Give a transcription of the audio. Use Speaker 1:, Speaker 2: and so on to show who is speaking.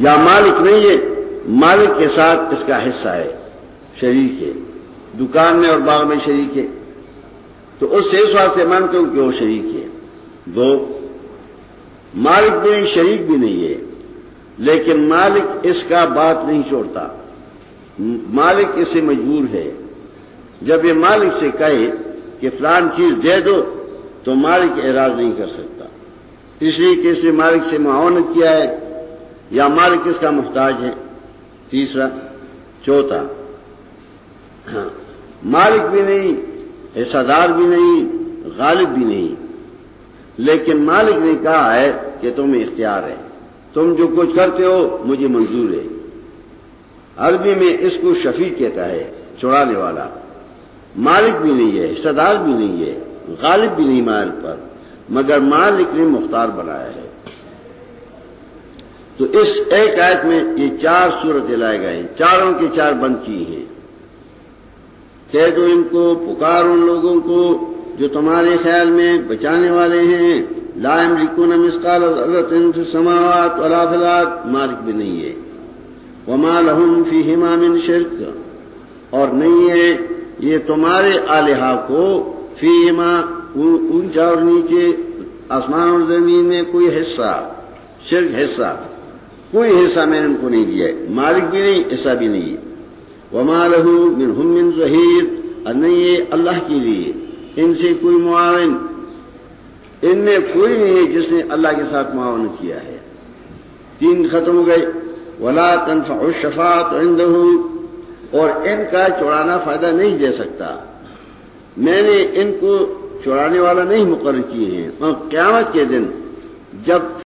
Speaker 1: یا مالک نہیں ہے، مالک کے ساتھ اس کا حصہ ہے، شریک ہے، دکان میں اور باغ میں شریک ہے۔ تو اس سے اس واسطے مانگتے ہوں کہ وہ شریک ہے۔ دو، مالک بھی نہیں، شریک بھی نہیں ہے۔ لیکن مالک اس کا بات نہیں چھوڑتا۔ مالک اس سے مجبور ہے۔ جب یہ مالک سے کہے کہ فلان چیز دے دو، تو مالک اعراض نہیں کر سکتا۔ اس لیے کہ اس نے مالک سے معاونت کیا ہے۔ یا مالک اس کا محتاج ہے تیسرا، چوتھا، مالک بھی نہیں، حصہ دار بھی نہیں، غالب بھی نہیں۔ لیکن مالک نے کہا ہے کہ تمہیں اختیار ہے تم جو کچھ کرتے ہو، مجھے منظور ہے۔ عربی میں اس کو شفیع کہتا ہے چڑانے والا۔ مالک بھی نہیں ہے، حصہ دار بھی نہیں ہے، غالب بھی نہیں مالک پر، مگر مالک نے مختار بنایا ہے۔ تو اس ایک آیت میں یہ چار صورت لائے گئے چاروں کے چار بند کی ہیں۔ کہہ دو ان کو پکار ان لوگوں کو جو تمہارے خیال میں بچانے والے ہیں لائم لکھو مسکال سماوات ولا فلات مالک بھی نہیں ہے۔ وما لہم فی من شرک، اور نہیں ہے یہ تمہارے آلیہ کو فی ہما اونچا اور نیچے آسمان اور زمین میں کوئی حصہ، شرک حصہ۔ کوئی حصہ میں نے ان کو نہیں دیا ہے۔ مالک بھی نہیں، حصہ بھی نہیں وما لہو من ہم من ظہیر اور نہیں ہے اللہ کے لیے۔ ان سے کوئی معاون۔ ان میں کوئی نہیں ہے جس نے اللہ کے ساتھ معاون کیا ہے۔ تین ختم ہو گئے۔ ولا تنفع الشفاعت عنده۔ اور ان کا چوڑانا فائدہ نہیں دے سکتا۔ میں نے ان کو چورانے والا نہیں مقرر کیے ہیں۔ اور قیامت کے دن جب